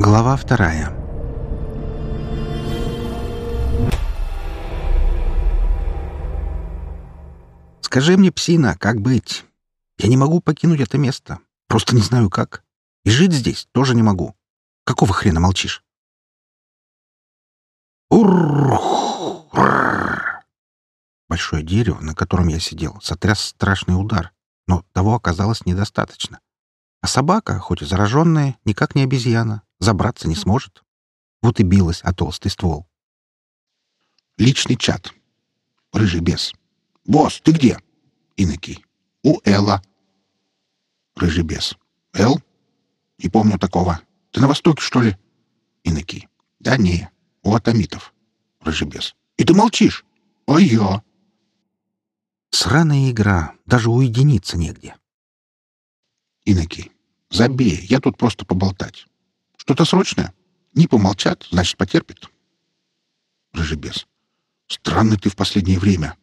Глава вторая. «Скажи мне, псина, как быть? Я не могу покинуть это место. Просто не знаю, как. И жить здесь тоже не могу. Какого хрена молчишь?» Ур! Большое дерево, на котором я сидел, сотряс страшный удар, но того оказалось недостаточно. А собака, хоть и зараженная, никак не обезьяна, забраться не сможет. Вот и билась о толстый ствол. Личный чат. Рыжий бес. «Босс, ты где?» Инокий. «У Элла». Рыжий бес. «Эл? Не помню такого. Ты на востоке, что ли?» Инокий. «Да не, у атомитов». Рыжий бес. «И ты молчишь?» «А я?» Сраная игра. Даже уединиться негде. Инокий. «Забей, я тут просто поболтать. Что-то срочное? Не помолчат, значит, потерпит». Рыжебес. «Странный ты в последнее время.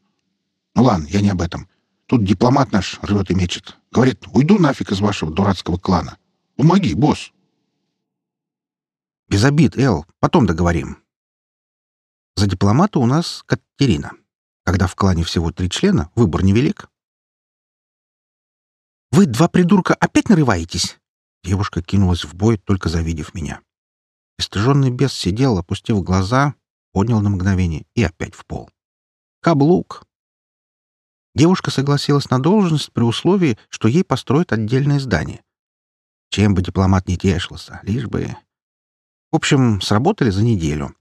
Ну ладно, я не об этом. Тут дипломат наш рвет и мечет. Говорит, уйду нафиг из вашего дурацкого клана. Помоги, босс». «Без обид, Эл. Потом договорим. За дипломата у нас Катерина. Когда в клане всего три члена, выбор невелик. «Вы, два придурка, опять нарываетесь?» Девушка кинулась в бой, только завидев меня. Истыженный бес сидел, опустив глаза, поднял на мгновение и опять в пол. Каблук. Девушка согласилась на должность при условии, что ей построят отдельное здание. Чем бы дипломат не тешился, лишь бы... В общем, сработали за неделю.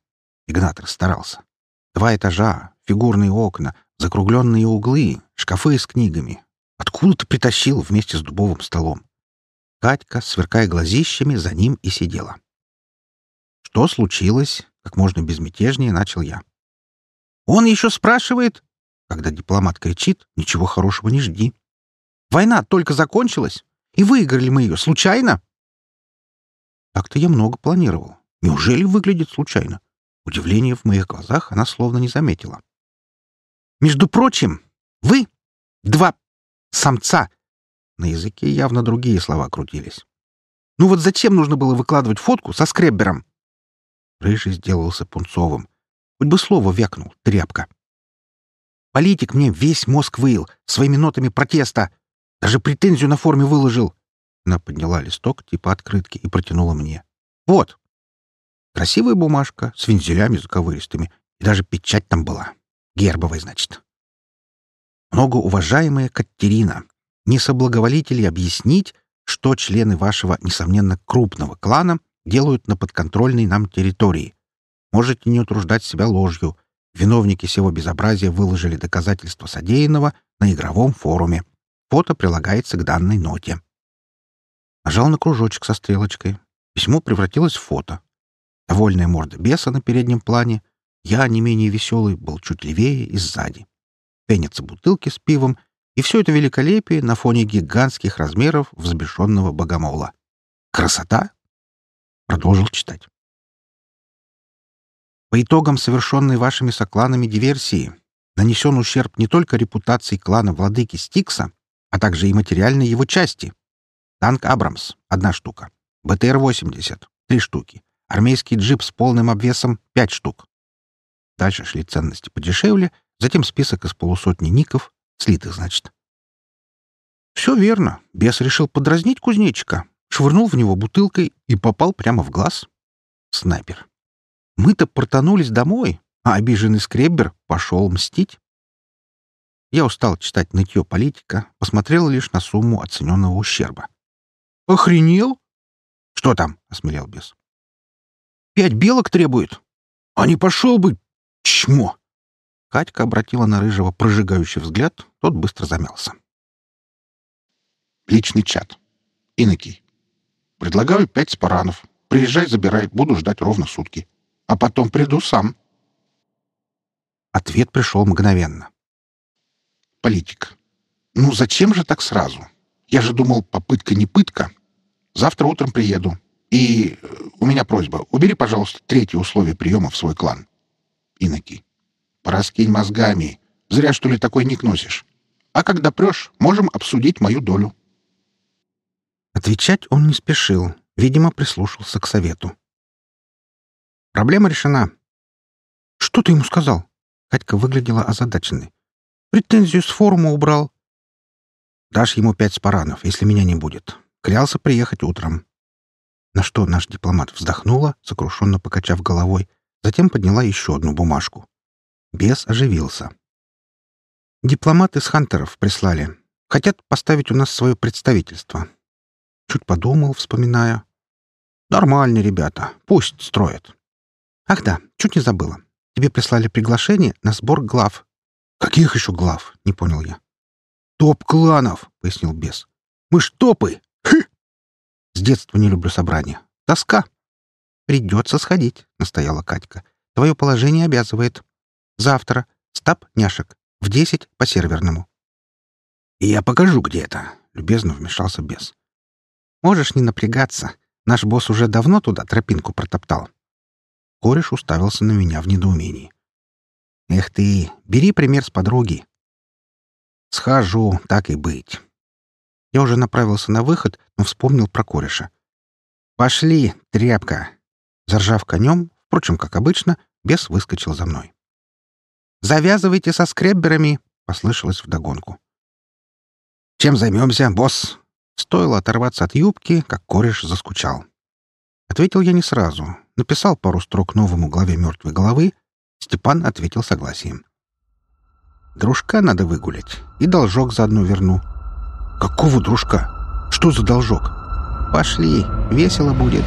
Игнатор старался. Два этажа, фигурные окна, закругленные углы, шкафы с книгами, Откуда ты притащил вместе с дубовым столом? Катька, сверкая глазищами, за ним и сидела. Что случилось? Как можно безмятежнее начал я. Он еще спрашивает. Когда дипломат кричит, ничего хорошего не жди. Война только закончилась, и выиграли мы ее случайно. Так-то я много планировал. Неужели выглядит случайно? Удивление в моих глазах она словно не заметила. Между прочим, вы — два самца. На языке явно другие слова крутились. Ну вот зачем нужно было выкладывать фотку со скреббером? Рыжий сделался пунцовым. Хоть бы слово вякнул, тряпка. Политик мне весь мозг выил своими нотами протеста. Даже претензию на форме выложил. Она подняла листок типа открытки и протянула мне. Вот. Красивая бумажка с вензелями заковыристыми. И даже печать там была. Гербовая, значит. Многоуважаемая Катерина, не соблаговолите ли объяснить, что члены вашего, несомненно, крупного клана делают на подконтрольной нам территории? Можете не утруждать себя ложью. Виновники всего безобразия выложили доказательства содеянного на игровом форуме. Фото прилагается к данной ноте. Нажал на кружочек со стрелочкой. Письмо превратилось в фото. Довольная морда беса на переднем плане. Я, не менее веселый, был чуть левее и сзади пенятся бутылки с пивом, и все это великолепие на фоне гигантских размеров взбешенного богомола. Красота? Продолжил читать. По итогам совершенной вашими сокланами диверсии нанесен ущерб не только репутации клана владыки Стикса, а также и материальной его части. Танк «Абрамс» — одна штука. БТР-80 — три штуки. Армейский джип с полным обвесом — пять штук. Дальше шли ценности подешевле — затем список из полусотни ников, слитых, значит. Все верно. Бес решил подразнить кузнечика, швырнул в него бутылкой и попал прямо в глаз. Снайпер. Мы-то портанулись домой, а обиженный скреббер пошел мстить. Я устал читать нытье политика, посмотрел лишь на сумму оцененного ущерба. «Охренел?» «Что там?» — осмелел бес. «Пять белок требует. А не пошел бы, чмо!» Катька обратила на Рыжего прожигающий взгляд, тот быстро замялся. Личный чат. Инокий. Предлагаю пять спаранов. Приезжай, забирай, буду ждать ровно сутки. А потом приду сам. Ответ пришел мгновенно. Политик. Ну зачем же так сразу? Я же думал, попытка не пытка. Завтра утром приеду. И э, у меня просьба. Убери, пожалуйста, третье условие приема в свой клан. Инокий. Пораскинь мозгами. Зря, что ли, такой ник носишь. А когда прешь, можем обсудить мою долю. Отвечать он не спешил. Видимо, прислушался к совету. Проблема решена. Что ты ему сказал? Катька выглядела озадаченной. Претензию с форума убрал. Дашь ему пять спаранов, если меня не будет. Клялся приехать утром. На что наш дипломат вздохнула, сокрушенно покачав головой, затем подняла еще одну бумажку. Бес оживился. Дипломаты с Хантеров прислали. Хотят поставить у нас свое представительство. Чуть подумал, вспоминая. Нормальные ребята. Пусть строят. Ах да, чуть не забыла. Тебе прислали приглашение на сбор глав. Каких еще глав? Не понял я. Топ-кланов, пояснил бес. Мы ж топы. Хы! С детства не люблю собрания. Тоска. Придется сходить, настояла Катька. Твое положение обязывает. Завтра. Стаб, няшек. В десять по серверному. И я покажу, где это, любезно вмешался бес. Можешь не напрягаться. Наш босс уже давно туда тропинку протоптал. Кореш уставился на меня в недоумении. «Эх ты, бери пример с подруги». «Схожу, так и быть». Я уже направился на выход, но вспомнил про кореша. «Пошли, тряпка!» Заржав конем, впрочем, как обычно, бес выскочил за мной. «Завязывайте со скребберами!» — послышалось вдогонку. «Чем займемся, босс?» Стоило оторваться от юбки, как кореш заскучал. Ответил я не сразу. Написал пару строк новому главе мертвой головы. Степан ответил согласием. «Дружка надо выгулять. И должок заодно верну». «Какого дружка? Что за должок?» «Пошли, весело будет».